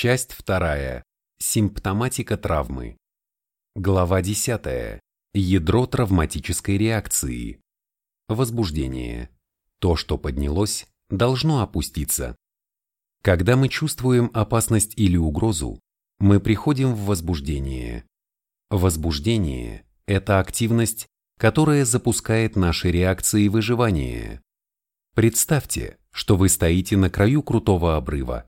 Часть вторая. Симптоматика травмы. Глава 10. Ядро травматической реакции. Возбуждение. То, что поднялось, должно опуститься. Когда мы чувствуем опасность или угрозу, мы приходим в возбуждение. Возбуждение – это активность, которая запускает наши реакции выживания. Представьте, что вы стоите на краю крутого обрыва.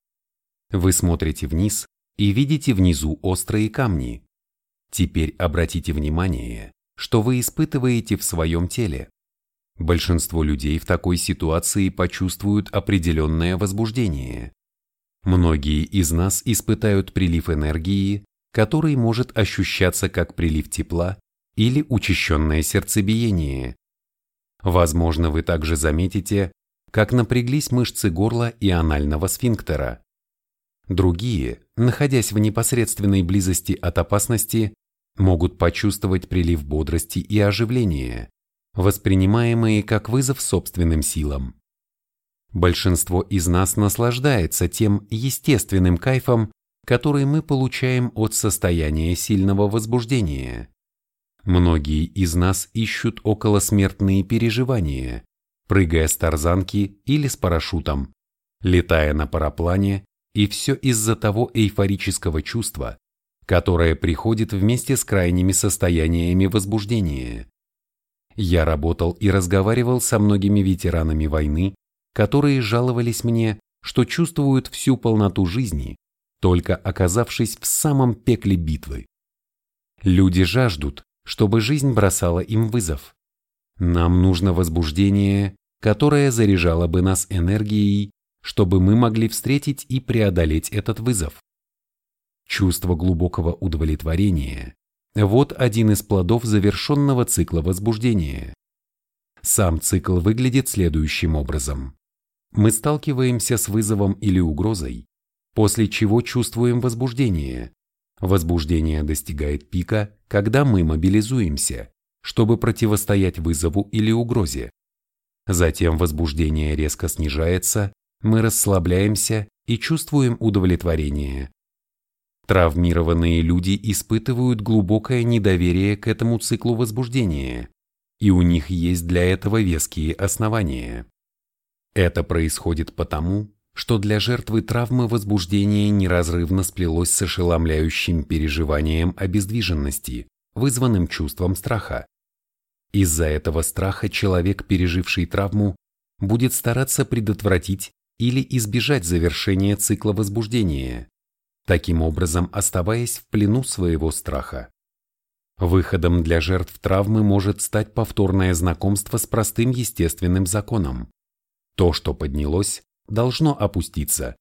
Вы смотрите вниз и видите внизу острые камни. Теперь обратите внимание, что вы испытываете в своем теле. Большинство людей в такой ситуации почувствуют определенное возбуждение. Многие из нас испытают прилив энергии, который может ощущаться как прилив тепла или учащенное сердцебиение. Возможно, вы также заметите, как напряглись мышцы горла и анального сфинктера. Другие, находясь в непосредственной близости от опасности, могут почувствовать прилив бодрости и оживления, воспринимаемые как вызов собственным силам. Большинство из нас наслаждается тем естественным кайфом, который мы получаем от состояния сильного возбуждения. Многие из нас ищут околосмертные переживания, прыгая с тарзанки или с парашютом, летая на параплане, и все из-за того эйфорического чувства, которое приходит вместе с крайними состояниями возбуждения. Я работал и разговаривал со многими ветеранами войны, которые жаловались мне, что чувствуют всю полноту жизни, только оказавшись в самом пекле битвы. Люди жаждут, чтобы жизнь бросала им вызов. Нам нужно возбуждение, которое заряжало бы нас энергией, чтобы мы могли встретить и преодолеть этот вызов. Чувство глубокого удовлетворения – вот один из плодов завершенного цикла возбуждения. Сам цикл выглядит следующим образом. Мы сталкиваемся с вызовом или угрозой, после чего чувствуем возбуждение. Возбуждение достигает пика, когда мы мобилизуемся, чтобы противостоять вызову или угрозе. Затем возбуждение резко снижается, мы расслабляемся и чувствуем удовлетворение. Травмированные люди испытывают глубокое недоверие к этому циклу возбуждения, и у них есть для этого веские основания. Это происходит потому, что для жертвы травмы возбуждение неразрывно сплелось с ошеломляющим переживанием обездвиженности, вызванным чувством страха. Из-за этого страха человек, переживший травму, будет стараться предотвратить или избежать завершения цикла возбуждения, таким образом оставаясь в плену своего страха. Выходом для жертв травмы может стать повторное знакомство с простым естественным законом. То, что поднялось, должно опуститься.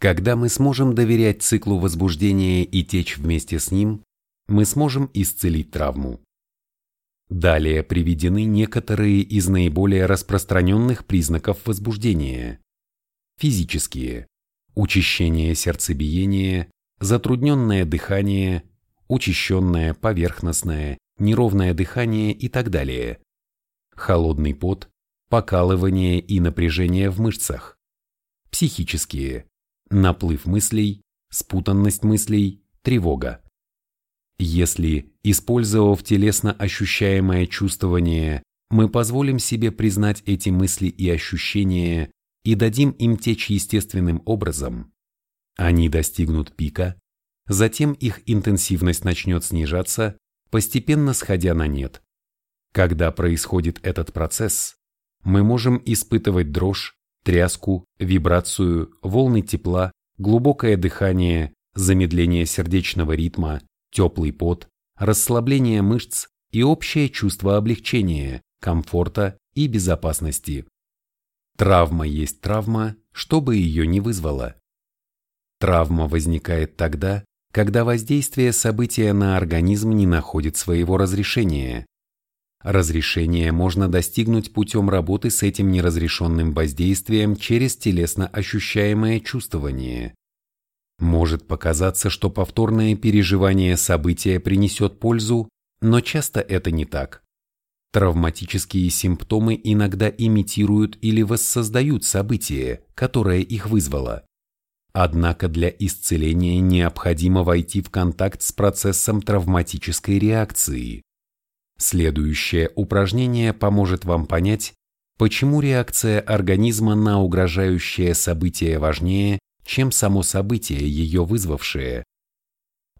Когда мы сможем доверять циклу возбуждения и течь вместе с ним, мы сможем исцелить травму. Далее приведены некоторые из наиболее распространенных признаков возбуждения. Физические. Учащение сердцебиения, затрудненное дыхание, учащенное поверхностное, неровное дыхание и так далее. Холодный пот, покалывание и напряжение в мышцах. Психические. Наплыв мыслей, спутанность мыслей, тревога. Если, использовав телесно ощущаемое чувствование, мы позволим себе признать эти мысли и ощущения и дадим им течь естественным образом, они достигнут пика, затем их интенсивность начнет снижаться, постепенно сходя на нет. Когда происходит этот процесс, мы можем испытывать дрожь, тряску, вибрацию, волны тепла, глубокое дыхание, замедление сердечного ритма, теплый пот, расслабление мышц и общее чувство облегчения, комфорта и безопасности. Травма есть травма, что бы ее ни вызвало. Травма возникает тогда, когда воздействие события на организм не находит своего разрешения. Разрешение можно достигнуть путем работы с этим неразрешенным воздействием через телесно ощущаемое чувствование. Может показаться, что повторное переживание события принесет пользу, но часто это не так. Травматические симптомы иногда имитируют или воссоздают событие, которое их вызвало. Однако для исцеления необходимо войти в контакт с процессом травматической реакции. Следующее упражнение поможет вам понять, почему реакция организма на угрожающее событие важнее, чем само событие, ее вызвавшее.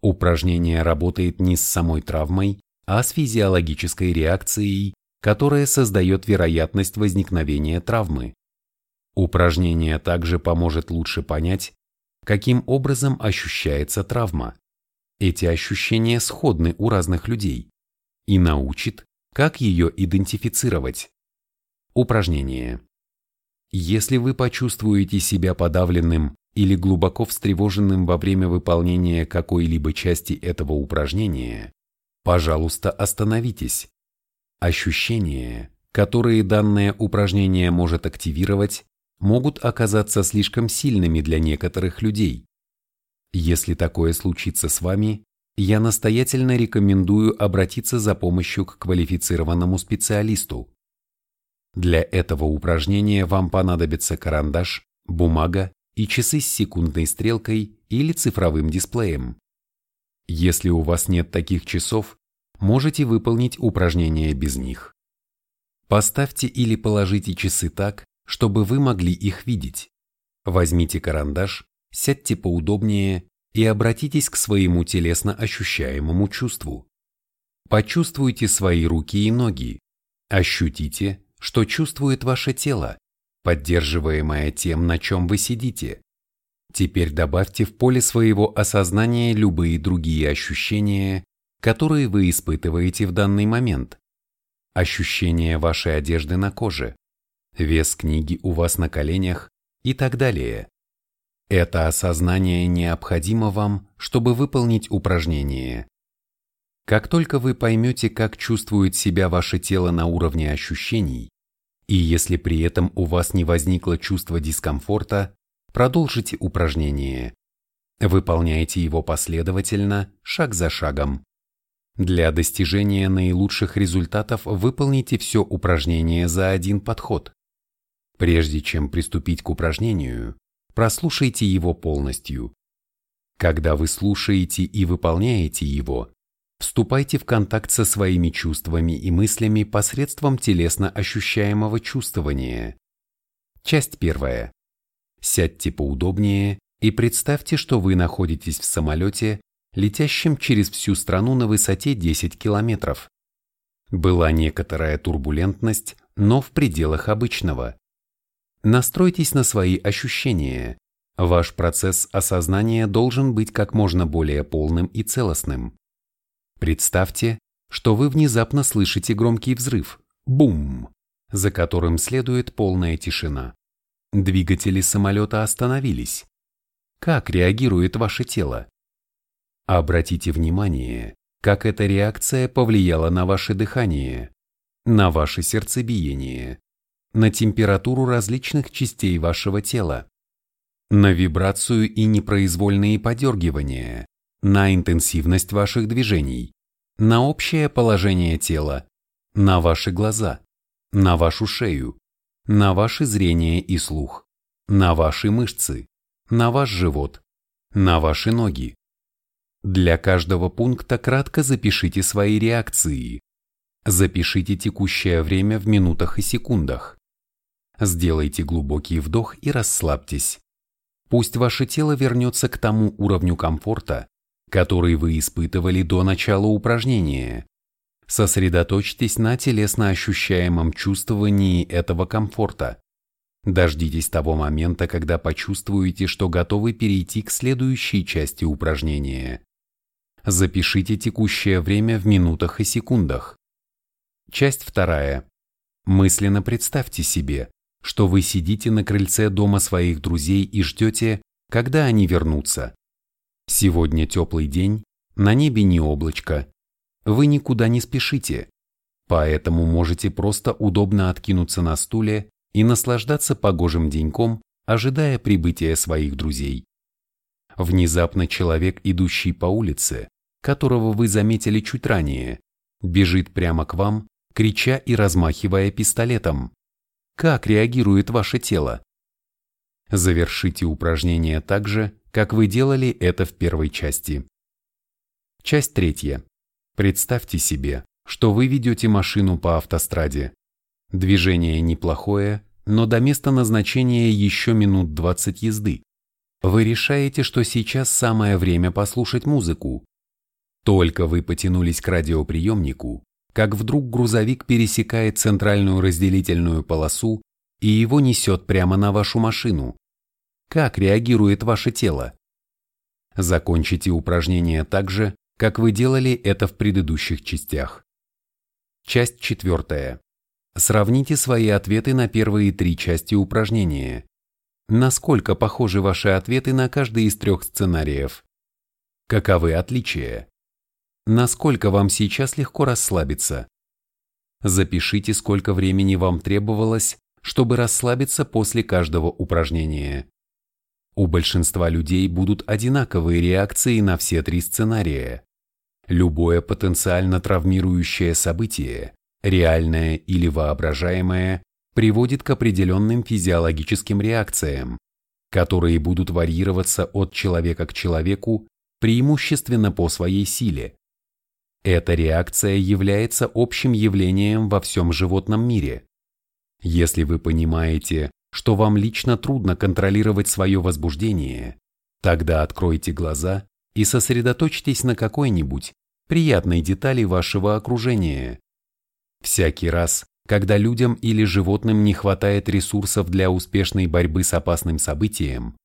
Упражнение работает не с самой травмой, а с физиологической реакцией, которая создает вероятность возникновения травмы. Упражнение также поможет лучше понять, каким образом ощущается травма. Эти ощущения сходны у разных людей и научит, как ее идентифицировать. Упражнение. Если вы почувствуете себя подавленным или глубоко встревоженным во время выполнения какой-либо части этого упражнения, пожалуйста, остановитесь. Ощущения, которые данное упражнение может активировать, могут оказаться слишком сильными для некоторых людей. Если такое случится с вами, я настоятельно рекомендую обратиться за помощью к квалифицированному специалисту. Для этого упражнения вам понадобится карандаш, бумага и часы с секундной стрелкой или цифровым дисплеем. Если у вас нет таких часов, можете выполнить упражнение без них. Поставьте или положите часы так, чтобы вы могли их видеть. Возьмите карандаш, сядьте поудобнее и обратитесь к своему телесно ощущаемому чувству. Почувствуйте свои руки и ноги. Ощутите, что чувствует ваше тело, поддерживаемое тем, на чем вы сидите. Теперь добавьте в поле своего осознания любые другие ощущения, которые вы испытываете в данный момент. Ощущение вашей одежды на коже, вес книги у вас на коленях и так далее. Это осознание необходимо вам, чтобы выполнить упражнение. Как только вы поймете, как чувствует себя ваше тело на уровне ощущений, и если при этом у вас не возникло чувство дискомфорта, продолжите упражнение. Выполняйте его последовательно, шаг за шагом. Для достижения наилучших результатов выполните все упражнение за один подход. Прежде чем приступить к упражнению, прослушайте его полностью. Когда вы слушаете и выполняете его, вступайте в контакт со своими чувствами и мыслями посредством телесно ощущаемого чувствования. Часть первая. Сядьте поудобнее и представьте, что вы находитесь в самолете, летящем через всю страну на высоте 10 километров. Была некоторая турбулентность, но в пределах обычного. Настройтесь на свои ощущения. Ваш процесс осознания должен быть как можно более полным и целостным. Представьте, что вы внезапно слышите громкий взрыв «бум», за которым следует полная тишина. Двигатели самолета остановились. Как реагирует ваше тело? Обратите внимание, как эта реакция повлияла на ваше дыхание, на ваше сердцебиение, на температуру различных частей вашего тела, на вибрацию и непроизвольные подергивания, на интенсивность ваших движений, на общее положение тела, на ваши глаза, на вашу шею, на ваше зрение и слух, на ваши мышцы, на ваш живот, на ваши ноги. Для каждого пункта кратко запишите свои реакции. Запишите текущее время в минутах и секундах. Сделайте глубокий вдох и расслабьтесь. Пусть ваше тело вернется к тому уровню комфорта, который вы испытывали до начала упражнения. Сосредоточьтесь на телесно ощущаемом чувствовании этого комфорта. Дождитесь того момента, когда почувствуете, что готовы перейти к следующей части упражнения. Запишите текущее время в минутах и секундах. Часть вторая. Мысленно представьте себе, что вы сидите на крыльце дома своих друзей и ждете, когда они вернутся. Сегодня теплый день, на небе не облачко. Вы никуда не спешите, поэтому можете просто удобно откинуться на стуле и наслаждаться погожим деньком, ожидая прибытия своих друзей. Внезапно человек, идущий по улице, которого вы заметили чуть ранее, бежит прямо к вам, крича и размахивая пистолетом. Как реагирует ваше тело? Завершите упражнение так же, как вы делали это в первой части. Часть третья. Представьте себе, что вы ведете машину по автостраде. Движение неплохое, но до места назначения еще минут 20 езды. Вы решаете, что сейчас самое время послушать музыку. Только вы потянулись к радиоприемнику, как вдруг грузовик пересекает центральную разделительную полосу и его несет прямо на вашу машину. Как реагирует ваше тело? Закончите упражнение так же, как вы делали это в предыдущих частях. Часть четвертая. Сравните свои ответы на первые три части упражнения. Насколько похожи ваши ответы на каждый из трех сценариев? Каковы отличия? Насколько вам сейчас легко расслабиться? Запишите, сколько времени вам требовалось, чтобы расслабиться после каждого упражнения. У большинства людей будут одинаковые реакции на все три сценария. Любое потенциально травмирующее событие, реальное или воображаемое, приводит к определенным физиологическим реакциям, которые будут варьироваться от человека к человеку преимущественно по своей силе. Эта реакция является общим явлением во всем животном мире. Если вы понимаете, что вам лично трудно контролировать свое возбуждение, тогда откройте глаза и сосредоточьтесь на какой-нибудь приятной детали вашего окружения. Всякий раз, когда людям или животным не хватает ресурсов для успешной борьбы с опасным событием,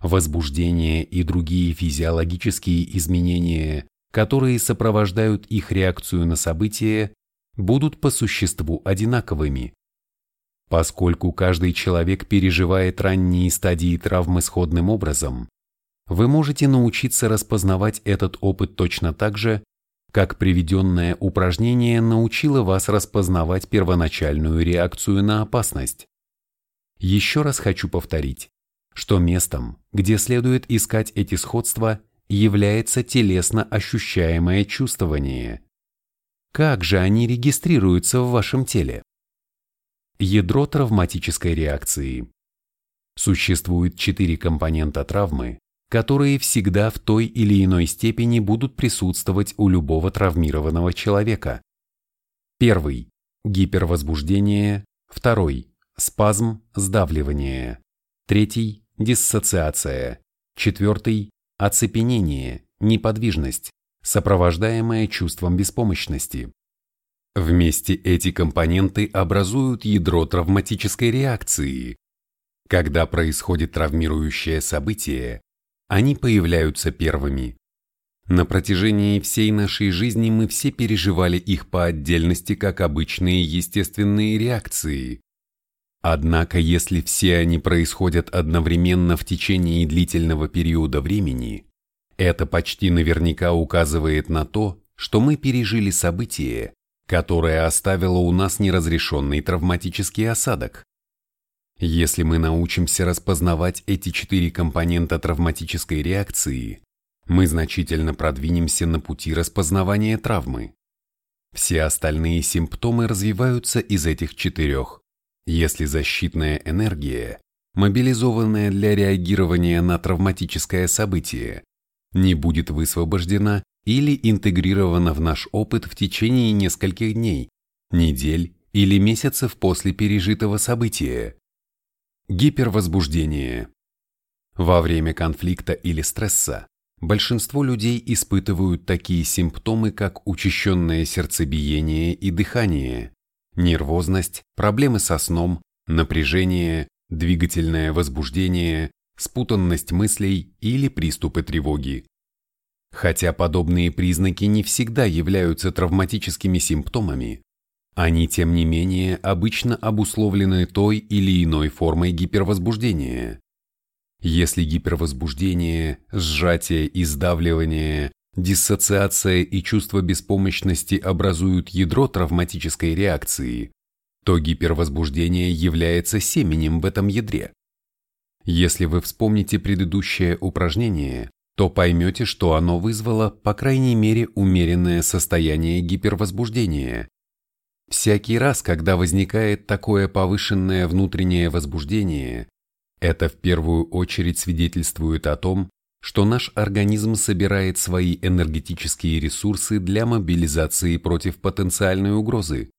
возбуждение и другие физиологические изменения, которые сопровождают их реакцию на событие, будут по существу одинаковыми. Поскольку каждый человек переживает ранние стадии травмы сходным образом, вы можете научиться распознавать этот опыт точно так же, как приведенное упражнение научило вас распознавать первоначальную реакцию на опасность. Еще раз хочу повторить, что местом, где следует искать эти сходства, является телесно ощущаемое чувствование. Как же они регистрируются в вашем теле? Ядро травматической реакции. Существует четыре компонента травмы, которые всегда в той или иной степени будут присутствовать у любого травмированного человека. Первый – гипервозбуждение, второй – спазм, сдавливание, третий – диссоциация, четвертый – оцепенение, неподвижность, сопровождаемое чувством беспомощности. Вместе эти компоненты образуют ядро травматической реакции. Когда происходит травмирующее событие, они появляются первыми. На протяжении всей нашей жизни мы все переживали их по отдельности как обычные естественные реакции. Однако если все они происходят одновременно в течение длительного периода времени, это почти наверняка указывает на то, что мы пережили событие, которое оставило у нас неразрешенный травматический осадок. Если мы научимся распознавать эти четыре компонента травматической реакции, мы значительно продвинемся на пути распознавания травмы. Все остальные симптомы развиваются из этих четырех. Если защитная энергия, мобилизованная для реагирования на травматическое событие, не будет высвобождена или интегрирована в наш опыт в течение нескольких дней, недель или месяцев после пережитого события. Гипервозбуждение. Во время конфликта или стресса большинство людей испытывают такие симптомы, как учащенное сердцебиение и дыхание, нервозность, проблемы со сном, напряжение, двигательное возбуждение, спутанность мыслей или приступы тревоги. Хотя подобные признаки не всегда являются травматическими симптомами, они, тем не менее, обычно обусловлены той или иной формой гипервозбуждения. Если гипервозбуждение, сжатие и сдавливание, диссоциация и чувство беспомощности образуют ядро травматической реакции, то гипервозбуждение является семенем в этом ядре. Если вы вспомните предыдущее упражнение, то поймете, что оно вызвало, по крайней мере, умеренное состояние гипервозбуждения. Всякий раз, когда возникает такое повышенное внутреннее возбуждение, Это в первую очередь свидетельствует о том, что наш организм собирает свои энергетические ресурсы для мобилизации против потенциальной угрозы.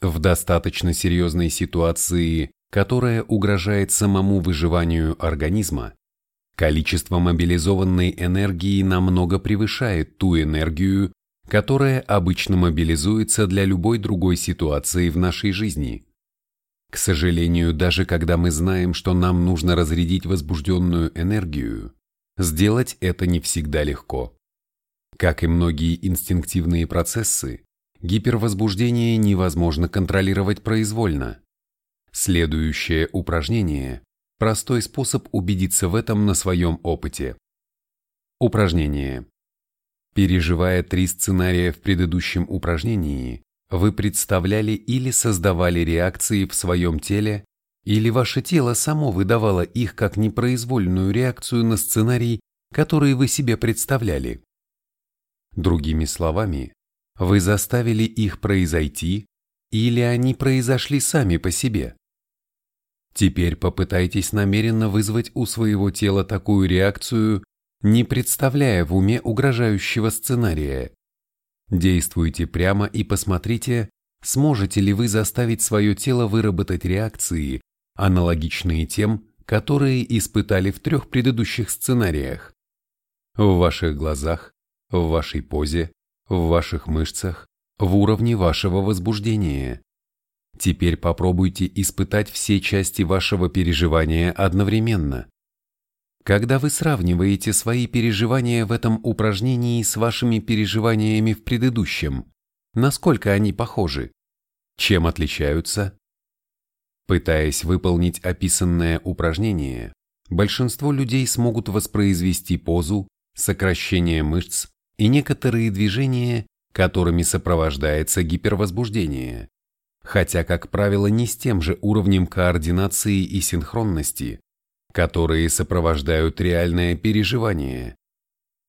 В достаточно серьезной ситуации, которая угрожает самому выживанию организма, количество мобилизованной энергии намного превышает ту энергию, которая обычно мобилизуется для любой другой ситуации в нашей жизни. К сожалению, даже когда мы знаем, что нам нужно разрядить возбужденную энергию, сделать это не всегда легко. Как и многие инстинктивные процессы, гипервозбуждение невозможно контролировать произвольно. Следующее упражнение – простой способ убедиться в этом на своем опыте. Упражнение. Переживая три сценария в предыдущем упражнении, вы представляли или создавали реакции в своем теле, или ваше тело само выдавало их как непроизвольную реакцию на сценарий, который вы себе представляли. Другими словами, вы заставили их произойти, или они произошли сами по себе. Теперь попытайтесь намеренно вызвать у своего тела такую реакцию, не представляя в уме угрожающего сценария. Действуйте прямо и посмотрите, сможете ли вы заставить свое тело выработать реакции, аналогичные тем, которые испытали в трех предыдущих сценариях. В ваших глазах, в вашей позе, в ваших мышцах, в уровне вашего возбуждения. Теперь попробуйте испытать все части вашего переживания одновременно. Когда вы сравниваете свои переживания в этом упражнении с вашими переживаниями в предыдущем, насколько они похожи? Чем отличаются? Пытаясь выполнить описанное упражнение, большинство людей смогут воспроизвести позу, сокращение мышц и некоторые движения, которыми сопровождается гипервозбуждение, хотя, как правило, не с тем же уровнем координации и синхронности, которые сопровождают реальное переживание.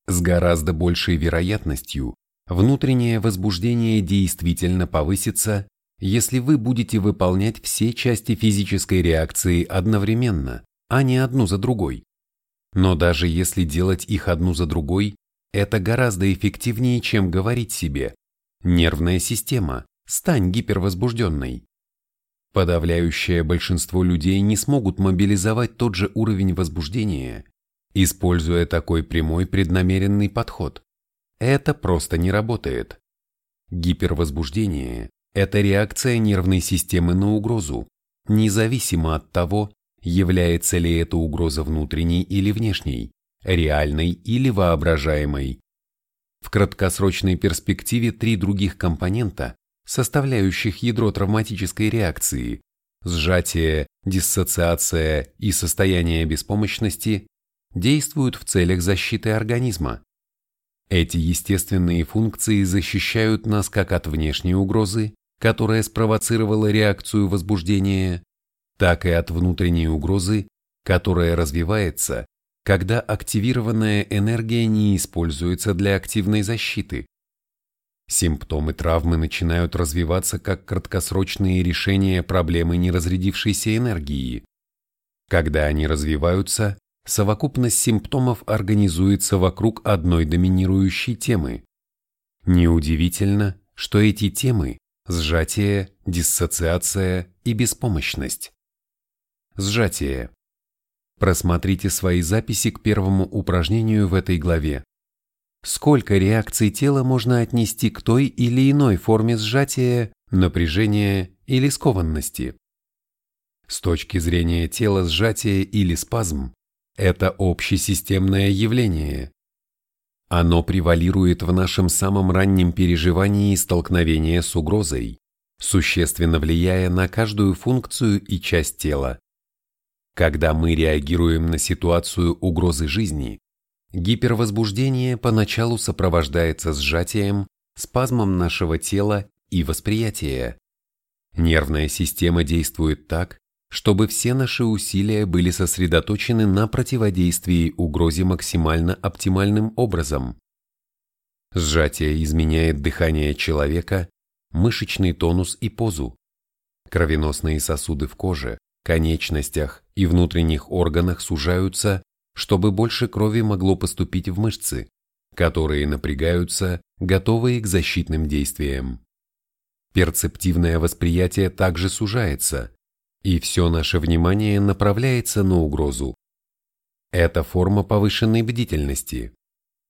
С гораздо большей вероятностью внутреннее возбуждение действительно повысится, если вы будете выполнять все части физической реакции одновременно, а не одну за другой. Но даже если делать их одну за другой, это гораздо эффективнее, чем говорить себе «нервная система, стань гипервозбужденной». Подавляющее большинство людей не смогут мобилизовать тот же уровень возбуждения, используя такой прямой преднамеренный подход. Это просто не работает. Гипервозбуждение – это реакция нервной системы на угрозу, независимо от того, является ли эта угроза внутренней или внешней, реальной или воображаемой. В краткосрочной перспективе три других компонента составляющих ядро травматической реакции, сжатие, диссоциация и состояние беспомощности, действуют в целях защиты организма. Эти естественные функции защищают нас как от внешней угрозы, которая спровоцировала реакцию возбуждения, так и от внутренней угрозы, которая развивается, когда активированная энергия не используется для активной защиты. Симптомы травмы начинают развиваться как краткосрочные решения проблемы неразрядившейся энергии. Когда они развиваются, совокупность симптомов организуется вокруг одной доминирующей темы. Неудивительно, что эти темы – сжатие, диссоциация и беспомощность. Сжатие. Просмотрите свои записи к первому упражнению в этой главе. Сколько реакций тела можно отнести к той или иной форме сжатия, напряжения или скованности? С точки зрения тела сжатие или спазм – это общесистемное явление. Оно превалирует в нашем самом раннем переживании столкновения с угрозой, существенно влияя на каждую функцию и часть тела. Когда мы реагируем на ситуацию угрозы жизни, Гипервозбуждение поначалу сопровождается сжатием, спазмом нашего тела и восприятия. Нервная система действует так, чтобы все наши усилия были сосредоточены на противодействии угрозе максимально оптимальным образом. Сжатие изменяет дыхание человека, мышечный тонус и позу. Кровеносные сосуды в коже, конечностях, и внутренних органах сужаются, чтобы больше крови могло поступить в мышцы, которые напрягаются, готовые к защитным действиям. Перцептивное восприятие также сужается, и все наше внимание направляется на угрозу. Это форма повышенной бдительности.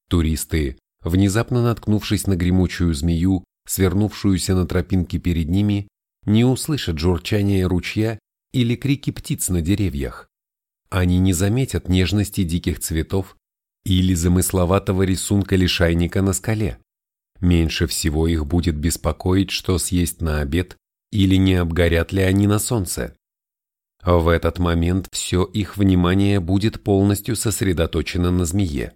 Туристы, внезапно наткнувшись на гремучую змею, свернувшуюся на тропинке перед ними, не услышат журчания ручья или крики птиц на деревьях. Они не заметят нежности диких цветов или замысловатого рисунка лишайника на скале. Меньше всего их будет беспокоить, что съесть на обед или не обгорят ли они на солнце. В этот момент все их внимание будет полностью сосредоточено на змее.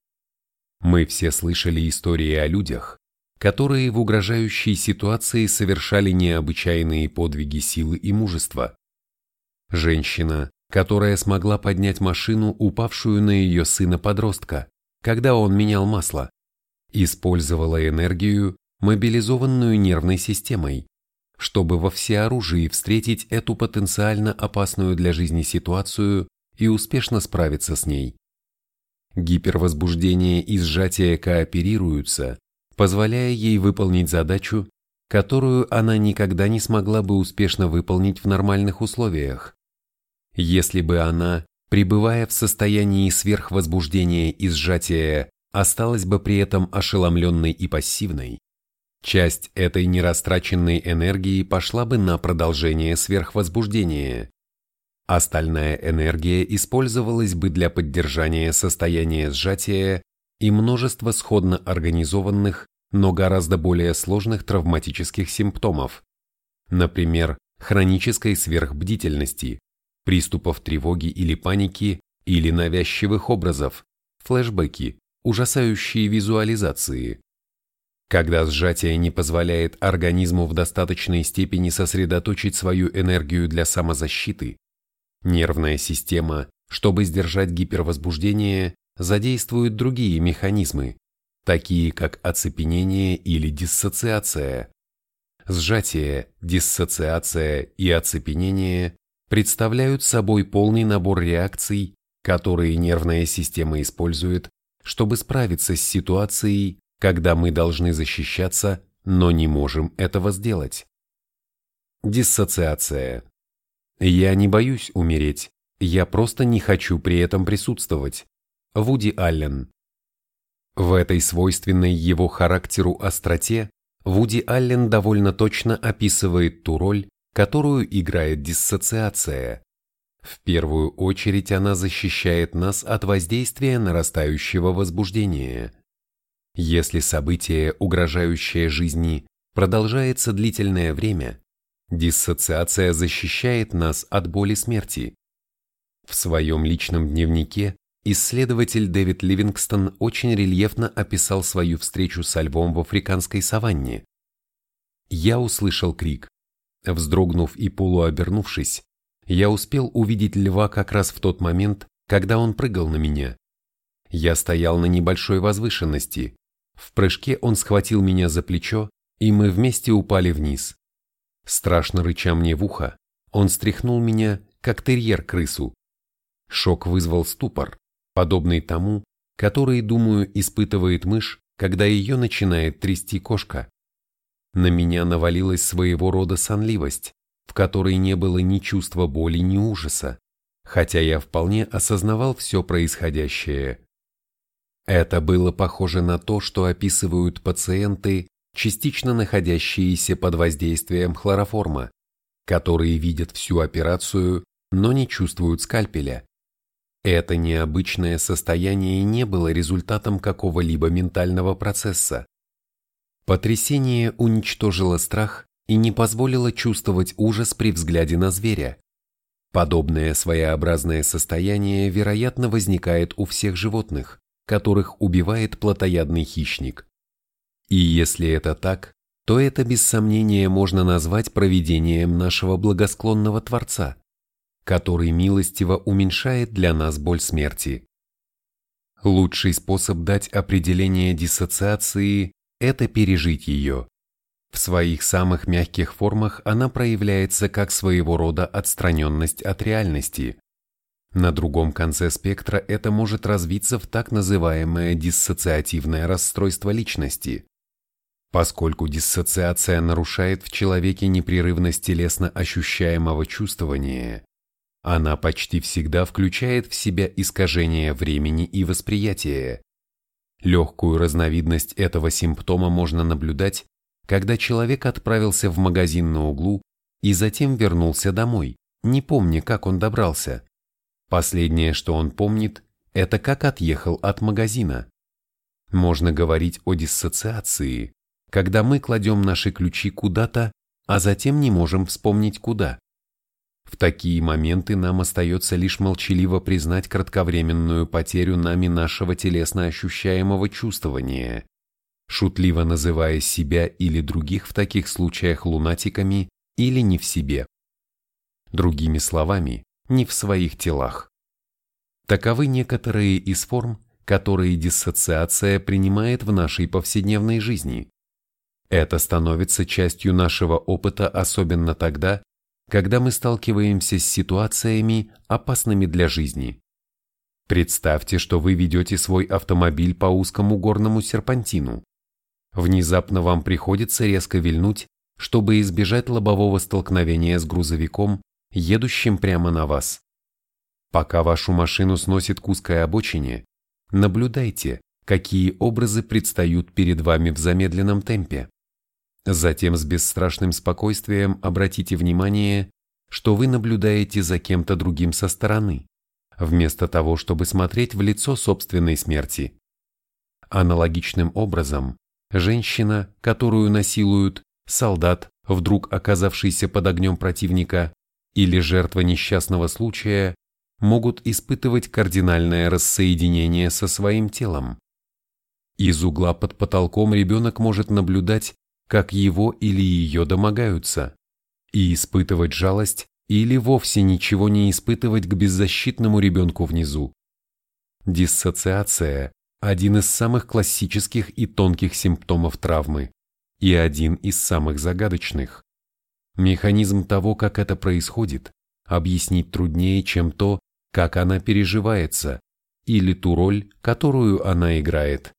Мы все слышали истории о людях, которые в угрожающей ситуации совершали необычайные подвиги силы и мужества. Женщина, которая смогла поднять машину, упавшую на ее сына-подростка, когда он менял масло, использовала энергию, мобилизованную нервной системой, чтобы во всеоружии встретить эту потенциально опасную для жизни ситуацию и успешно справиться с ней. Гипервозбуждение и сжатие кооперируются, позволяя ей выполнить задачу, которую она никогда не смогла бы успешно выполнить в нормальных условиях. Если бы она, пребывая в состоянии сверхвозбуждения и сжатия, осталась бы при этом ошеломленной и пассивной, часть этой нерастраченной энергии пошла бы на продолжение сверхвозбуждения. Остальная энергия использовалась бы для поддержания состояния сжатия и множества сходно организованных, но гораздо более сложных травматических симптомов, например, хронической сверхбдительности, приступов тревоги или паники или навязчивых образов, флешбеки, ужасающие визуализации. Когда сжатие не позволяет организму в достаточной степени сосредоточить свою энергию для самозащиты, нервная система, чтобы сдержать гипервозбуждение, задействует другие механизмы, такие как оцепенение или диссоциация. Сжатие, диссоциация и оцепенение представляют собой полный набор реакций, которые нервная система использует чтобы справиться с ситуацией, когда мы должны защищаться, но не можем этого сделать. Диссоциация. Я не боюсь умереть, я просто не хочу при этом присутствовать. Вуди Аллен. В этой свойственной его характеру остроте Вуди Аллен довольно точно описывает ту роль, которую играет диссоциация. В первую очередь она защищает нас от воздействия нарастающего возбуждения. Если событие, угрожающее жизни, продолжается длительное время, диссоциация защищает нас от боли смерти. В своем личном дневнике исследователь Дэвид Ливингстон очень рельефно описал свою встречу со львом в африканской саванне. Я услышал крик. Вздрогнув и полуобернувшись, я успел увидеть льва как раз в тот момент, когда он прыгал на меня. Я стоял на небольшой возвышенности. В прыжке он схватил меня за плечо, и мы вместе упали вниз. Страшно рыча мне в ухо, он стряхнул меня, как терьер крысу. Шок вызвал ступор, подобный тому, который, думаю, испытывает мышь, когда ее начинает трясти кошка. На меня навалилась своего рода сонливость, в которой не было ни чувства боли, ни ужаса, хотя я вполне осознавал все происходящее. Это было похоже на то, что описывают пациенты, частично находящиеся под воздействием хлороформа, которые видят всю операцию, но не чувствуют скальпеля. Это необычное состояние не было результатом какого-либо ментального процесса. Потрясение уничтожило страх и не позволила чувствовать ужас при взгляде на зверя. Подобное своеобразное состояние, вероятно, возникает у всех животных, которых убивает плотоядный хищник. И если это так, то это без сомнения можно назвать проведением нашего благосклонного Творца, который милостиво уменьшает для нас боль смерти. Лучший способ дать определение диссоциации – это пережить ее. В своих самых мягких формах она проявляется как своего рода отстраненность от реальности. На другом конце спектра это может развиться в так называемое диссоциативное расстройство личности. Поскольку диссоциация нарушает в человеке непрерывность телесно ощущаемого чувствования, она почти всегда включает в себя искажение времени и восприятия. Легкую разновидность этого симптома можно наблюдать, когда человек отправился в магазин на углу и затем вернулся домой, не помня, как он добрался. Последнее, что он помнит, это как отъехал от магазина. Можно говорить о диссоциации, когда мы кладем наши ключи куда-то, а затем не можем вспомнить куда. В такие моменты нам остается лишь молчаливо признать кратковременную потерю нами нашего телесно ощущаемого чувствования, шутливо называя себя или других в таких случаях лунатиками или не в себе. Другими словами, не в своих телах. Таковы некоторые из форм, которые диссоциация принимает в нашей повседневной жизни. Это становится частью нашего опыта особенно тогда, когда мы сталкиваемся с ситуациями, опасными для жизни. Представьте, что вы ведете свой автомобиль по узкому горному серпантину. Внезапно вам приходится резко вильнуть, чтобы избежать лобового столкновения с грузовиком, едущим прямо на вас. Пока вашу машину сносит к узкой обочине, наблюдайте, какие образы предстают перед вами в замедленном темпе. Затем с бесстрашным спокойствием обратите внимание, что вы наблюдаете за кем-то другим со стороны, вместо того, чтобы смотреть в лицо собственной смерти. Аналогичным образом, женщина, которую насилуют, солдат, вдруг оказавшийся под огнем противника, или жертва несчастного случая могут испытывать кардинальное рассоединение со своим телом. Из угла под потолком ребенок может наблюдать, как его или ее домогаются, и испытывать жалость или вовсе ничего не испытывать к беззащитному ребенку внизу. Диссоциация – один из самых классических и тонких симптомов травмы и один из самых загадочных. Механизм того, как это происходит, объяснить труднее, чем то, как она переживается, или ту роль, которую она играет.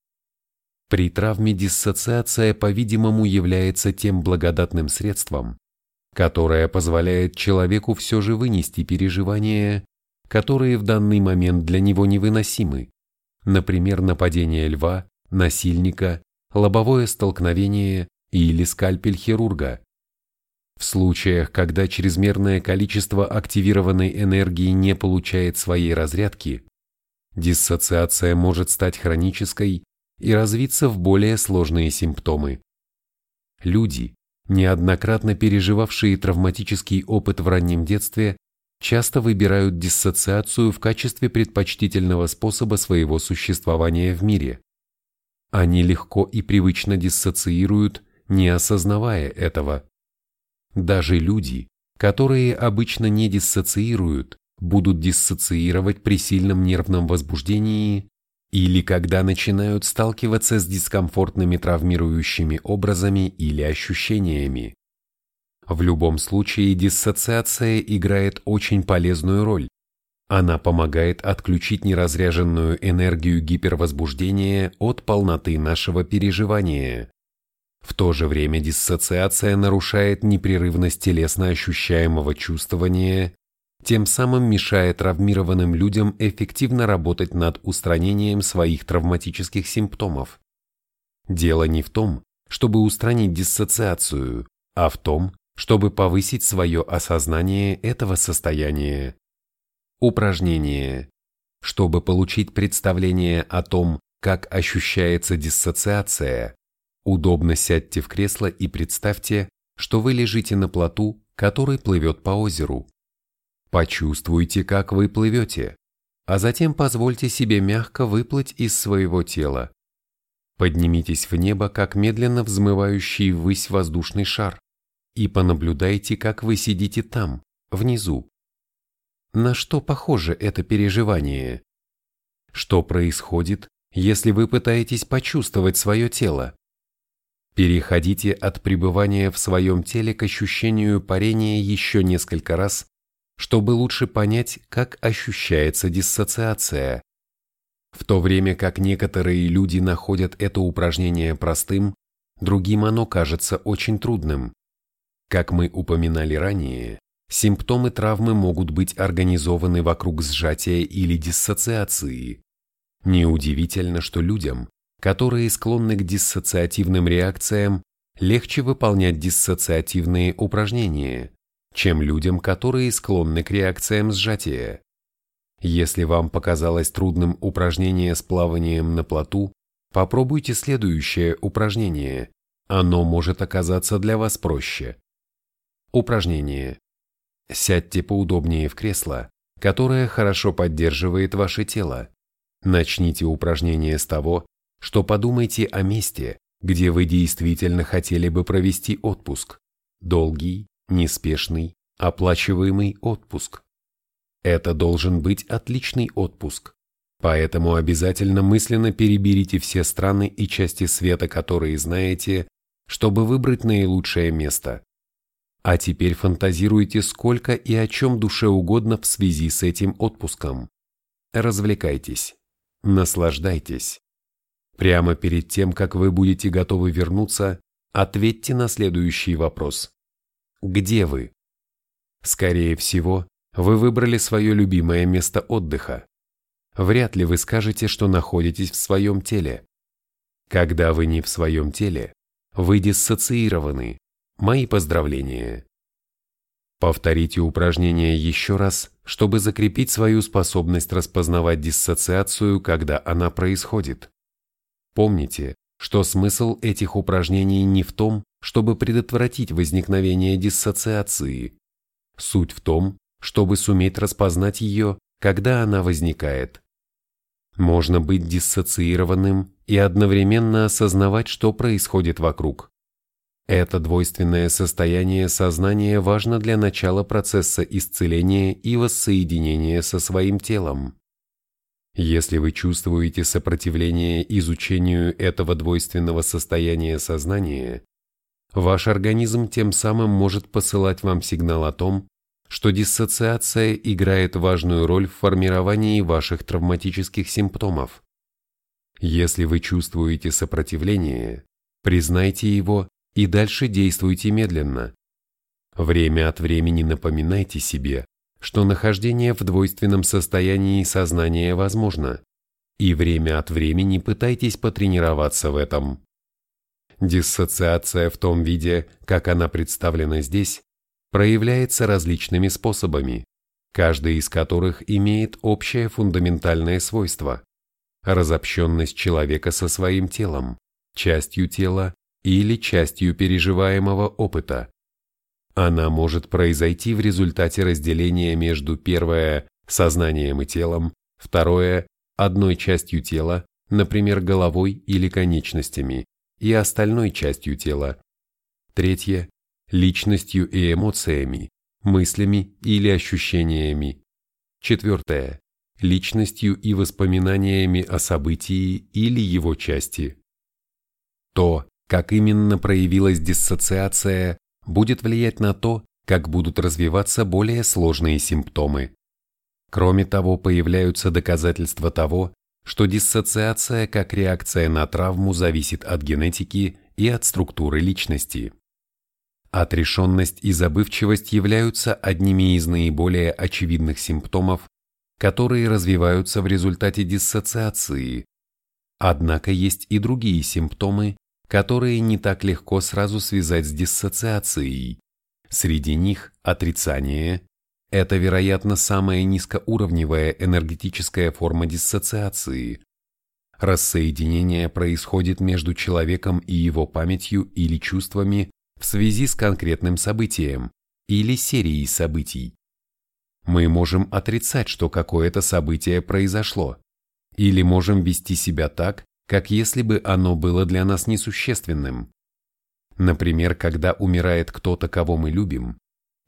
При травме диссоциация, по-видимому, является тем благодатным средством, которое позволяет человеку все же вынести переживания, которые в данный момент для него невыносимы, например, нападение льва, насильника, лобовое столкновение или скальпель хирурга. В случаях, когда чрезмерное количество активированной энергии не получает своей разрядки, диссоциация может стать хронической и развиться в более сложные симптомы. Люди, неоднократно переживавшие травматический опыт в раннем детстве, часто выбирают диссоциацию в качестве предпочтительного способа своего существования в мире. Они легко и привычно диссоциируют, не осознавая этого. Даже люди, которые обычно не диссоциируют, будут диссоциировать при сильном нервном возбуждении или когда начинают сталкиваться с дискомфортными травмирующими образами или ощущениями. В любом случае диссоциация играет очень полезную роль. Она помогает отключить неразряженную энергию гипервозбуждения от полноты нашего переживания. В то же время диссоциация нарушает непрерывность телесно ощущаемого чувствования, тем самым мешая травмированным людям эффективно работать над устранением своих травматических симптомов. Дело не в том, чтобы устранить диссоциацию, а в том, чтобы повысить свое осознание этого состояния. Упражнение. Чтобы получить представление о том, как ощущается диссоциация, Удобно сядьте в кресло и представьте, что вы лежите на плоту, который плывет по озеру. Почувствуйте, как вы плывете, а затем позвольте себе мягко выплыть из своего тела. Поднимитесь в небо, как медленно взмывающий ввысь воздушный шар, и понаблюдайте, как вы сидите там, внизу. На что похоже это переживание? Что происходит, если вы пытаетесь почувствовать свое тело? Переходите от пребывания в своем теле к ощущению парения еще несколько раз чтобы лучше понять, как ощущается диссоциация. В то время как некоторые люди находят это упражнение простым, другим оно кажется очень трудным. Как мы упоминали ранее, симптомы травмы могут быть организованы вокруг сжатия или диссоциации. Неудивительно, что людям, которые склонны к диссоциативным реакциям, легче выполнять диссоциативные упражнения, чем людям, которые склонны к реакциям сжатия. Если вам показалось трудным упражнение с плаванием на плоту, попробуйте следующее упражнение. Оно может оказаться для вас проще. Упражнение. Сядьте поудобнее в кресло, которое хорошо поддерживает ваше тело. Начните упражнение с того, что подумайте о месте, где вы действительно хотели бы провести отпуск. Долгий, неспешный, оплачиваемый отпуск. Это должен быть отличный отпуск. Поэтому обязательно мысленно переберите все страны и части света, которые знаете, чтобы выбрать наилучшее место. А теперь фантазируйте сколько и о чем душе угодно в связи с этим отпуском. Развлекайтесь, наслаждайтесь. Прямо перед тем, как вы будете готовы вернуться, ответьте на следующий вопрос. Где вы? Скорее всего, вы выбрали свое любимое место отдыха. Вряд ли вы скажете, что находитесь в своем теле. Когда вы не в своем теле, вы диссоциированы. Мои поздравления. Повторите упражнение еще раз, чтобы закрепить свою способность распознавать диссоциацию, когда она происходит. Помните, что смысл этих упражнений не в том, чтобы предотвратить возникновение диссоциации. Суть в том, чтобы суметь распознать ее, когда она возникает. Можно быть диссоциированным и одновременно осознавать, что происходит вокруг. Это двойственное состояние сознания важно для начала процесса исцеления и воссоединения со своим телом. Если вы чувствуете сопротивление изучению этого двойственного состояния сознания, ваш организм тем самым может посылать вам сигнал о том, что диссоциация играет важную роль в формировании ваших травматических симптомов. Если вы чувствуете сопротивление, признайте его и дальше действуйте медленно. Время от времени напоминайте себе, что нахождение в двойственном состоянии сознания возможно, и время от времени пытайтесь потренироваться в этом. Диссоциация в том виде, как она представлена здесь, проявляется различными способами, каждый из которых имеет общее фундаментальное свойство – разобщенность человека со своим телом, частью тела или частью переживаемого опыта. Она может произойти в результате разделения между первое – сознанием и телом, второе – одной частью тела, например, головой или конечностями, и остальной частью тела, третье личностью и эмоциями, мыслями или ощущениями. Четвертое. Личностью и воспоминаниями о событии или его части. То, как именно проявилась диссоциация, будет влиять на то, как будут развиваться более сложные симптомы. Кроме того, появляются доказательства того, что диссоциация как реакция на травму зависит от генетики и от структуры личности. Отрешенность и забывчивость являются одними из наиболее очевидных симптомов, которые развиваются в результате диссоциации. Однако есть и другие симптомы, которые не так легко сразу связать с диссоциацией. Среди них отрицание – это, вероятно, самая низкоуровневая энергетическая форма диссоциации. Рассоединение происходит между человеком и его памятью или чувствами в связи с конкретным событием или серией событий. Мы можем отрицать, что какое-то событие произошло, или можем вести себя так, как если бы оно было для нас несущественным. Например, когда умирает кто-то, кого мы любим,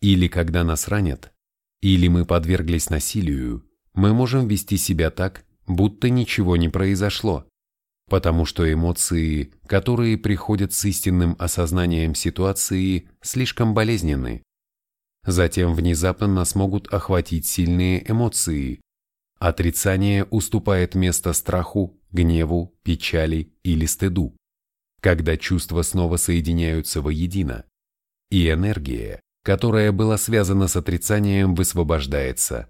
или когда нас ранят, или мы подверглись насилию, мы можем вести себя так, будто ничего не произошло потому что эмоции, которые приходят с истинным осознанием ситуации, слишком болезненны. Затем внезапно нас могут охватить сильные эмоции. Отрицание уступает место страху, гневу, печали или стыду, когда чувства снова соединяются воедино, и энергия, которая была связана с отрицанием, высвобождается.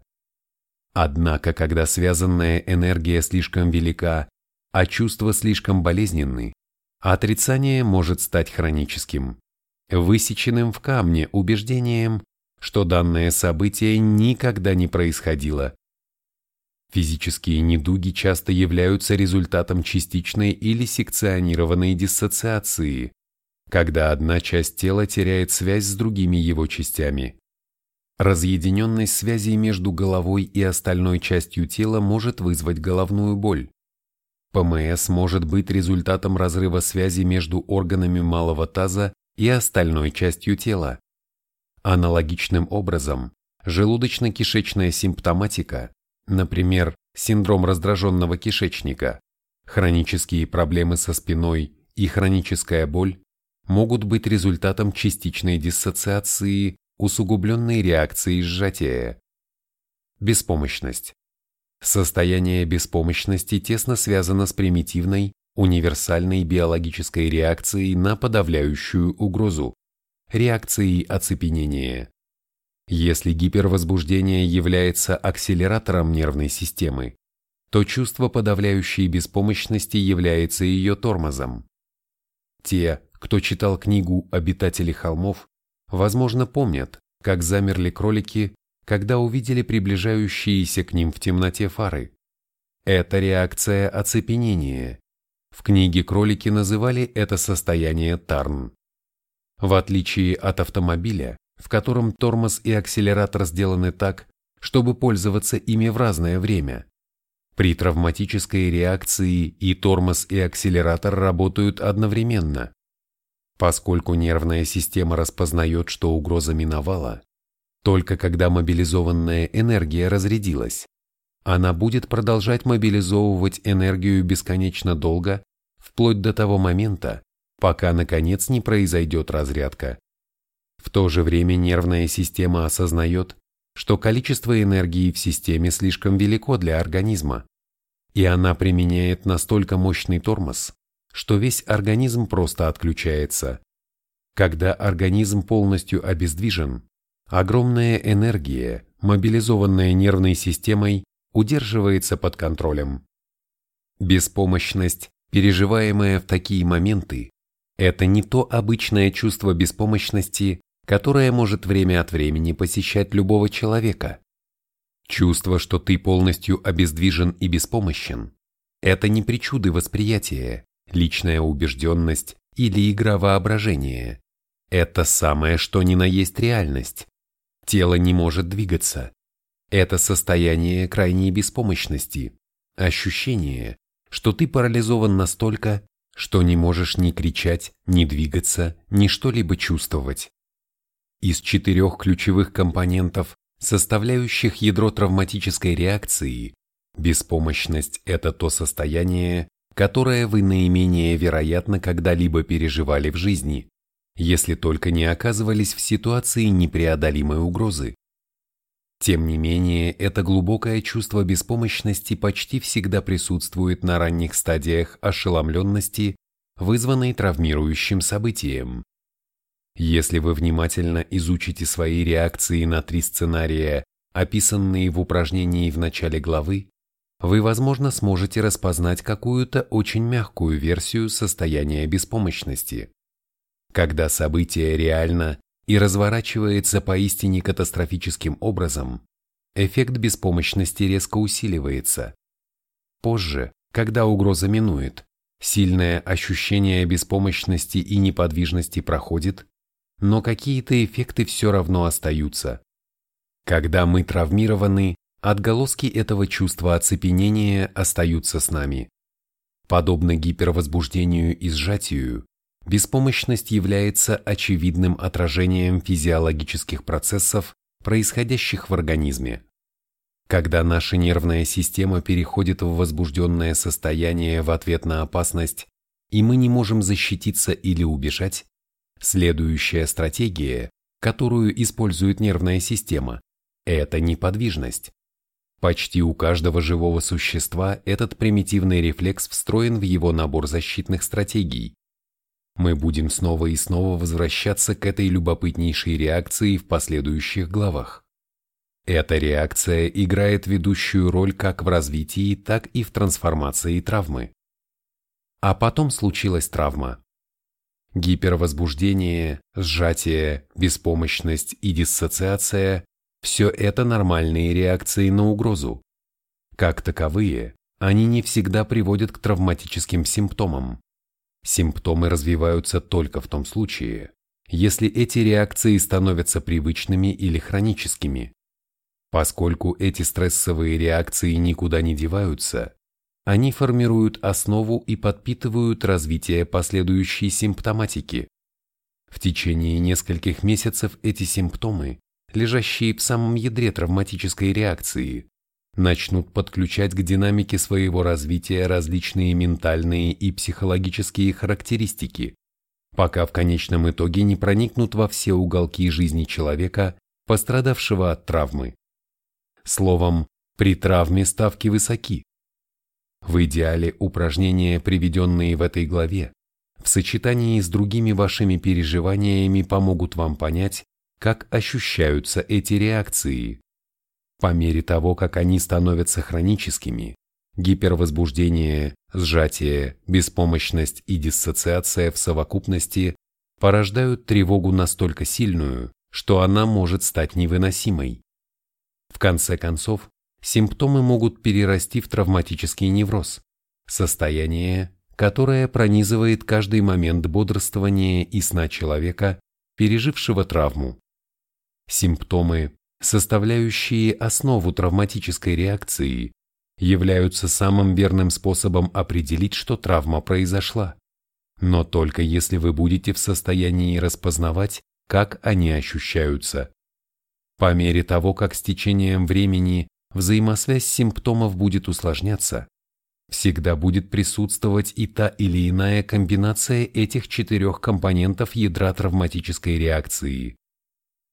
Однако, когда связанная энергия слишком велика, а чувства слишком болезненны, отрицание может стать хроническим, высеченным в камне убеждением, что данное событие никогда не происходило. Физические недуги часто являются результатом частичной или секционированной диссоциации, когда одна часть тела теряет связь с другими его частями. Разъединенность связей между головой и остальной частью тела может вызвать головную боль. ПМС может быть результатом разрыва связи между органами малого таза и остальной частью тела. Аналогичным образом, желудочно-кишечная симптоматика, например, синдром раздраженного кишечника, хронические проблемы со спиной и хроническая боль могут быть результатом частичной диссоциации, усугубленной реакцией сжатия. Беспомощность. Состояние беспомощности тесно связано с примитивной, универсальной биологической реакцией на подавляющую угрозу, реакцией оцепенения. Если гипервозбуждение является акселератором нервной системы, то чувство подавляющей беспомощности является ее тормозом. Те, кто читал книгу «Обитатели холмов», возможно, помнят, как замерли кролики когда увидели приближающиеся к ним в темноте фары. Это реакция оцепенения. В книге кролики называли это состояние Тарн. В отличие от автомобиля, в котором тормоз и акселератор сделаны так, чтобы пользоваться ими в разное время. При травматической реакции и тормоз, и акселератор работают одновременно. Поскольку нервная система распознает, что угроза миновала, только когда мобилизованная энергия разрядилась, она будет продолжать мобилизовывать энергию бесконечно долго, вплоть до того момента, пока наконец не произойдет разрядка. В то же время нервная система осознает, что количество энергии в системе слишком велико для организма, и она применяет настолько мощный тормоз, что весь организм просто отключается. Когда организм полностью обездвижен, Огромная энергия, мобилизованная нервной системой, удерживается под контролем. Беспомощность, переживаемая в такие моменты, это не то обычное чувство беспомощности, которое может время от времени посещать любого человека. Чувство, что ты полностью обездвижен и беспомощен, это не причуды восприятия, личная убежденность или игра воображения. Это самое что ни на есть реальность, Тело не может двигаться. Это состояние крайней беспомощности, ощущение, что ты парализован настолько, что не можешь ни кричать, ни двигаться, ни что-либо чувствовать. Из четырех ключевых компонентов, составляющих ядро травматической реакции, беспомощность – это то состояние, которое вы наименее вероятно когда-либо переживали в жизни если только не оказывались в ситуации непреодолимой угрозы. Тем не менее, это глубокое чувство беспомощности почти всегда присутствует на ранних стадиях ошеломленности, вызванной травмирующим событием. Если вы внимательно изучите свои реакции на три сценария, описанные в упражнении в начале главы, вы, возможно, сможете распознать какую-то очень мягкую версию состояния беспомощности. Когда событие реально и разворачивается поистине катастрофическим образом, эффект беспомощности резко усиливается. Позже, когда угроза минует, сильное ощущение беспомощности и неподвижности проходит, но какие-то эффекты все равно остаются. Когда мы травмированы, отголоски этого чувства оцепенения остаются с нами. Подобно гипервозбуждению и сжатию, беспомощность является очевидным отражением физиологических процессов, происходящих в организме. Когда наша нервная система переходит в возбужденное состояние в ответ на опасность, и мы не можем защититься или убежать, следующая стратегия которую использует нервная система, это неподвижность. Почти у каждого живого существа этот примитивный рефлекс встроен в его набор защитных стратегий. Мы будем снова и снова возвращаться к этой любопытнейшей реакции в последующих главах. Эта реакция играет ведущую роль как в развитии, так и в трансформации травмы. А потом случилась травма. Гипервозбуждение, сжатие, беспомощность и диссоциация – все это нормальные реакции на угрозу. Как таковые, они не всегда приводят к травматическим симптомам. Симптомы развиваются только в том случае, если эти реакции становятся привычными или хроническими. Поскольку эти стрессовые реакции никуда не деваются, они формируют основу и подпитывают развитие последующей симптоматики. В течение нескольких месяцев эти симптомы, лежащие в самом ядре травматической реакции, начнут подключать к динамике своего развития различные ментальные и психологические характеристики, пока в конечном итоге не проникнут во все уголки жизни человека, пострадавшего от травмы. Словом, при травме ставки высоки. В идеале упражнения, приведенные в этой главе, в сочетании с другими вашими переживаниями помогут вам понять, как ощущаются эти реакции. По мере того, как они становятся хроническими, гипервозбуждение, сжатие, беспомощность и диссоциация в совокупности порождают тревогу настолько сильную, что она может стать невыносимой. В конце концов, симптомы могут перерасти в травматический невроз, состояние, которое пронизывает каждый момент бодрствования и сна человека, пережившего травму. Симптомы, составляющие основу травматической реакции, являются самым верным способом определить, что травма произошла, но только если вы будете в состоянии распознавать, как они ощущаются. По мере того, как с течением времени взаимосвязь симптомов будет усложняться, всегда будет присутствовать и та или иная комбинация этих четырех компонентов ядра травматической реакции.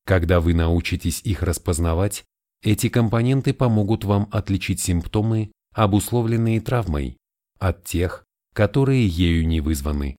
Когда вы научитесь их распознавать, эти компоненты помогут вам отличить симптомы, обусловленные травмой, от тех, которые ею не вызваны.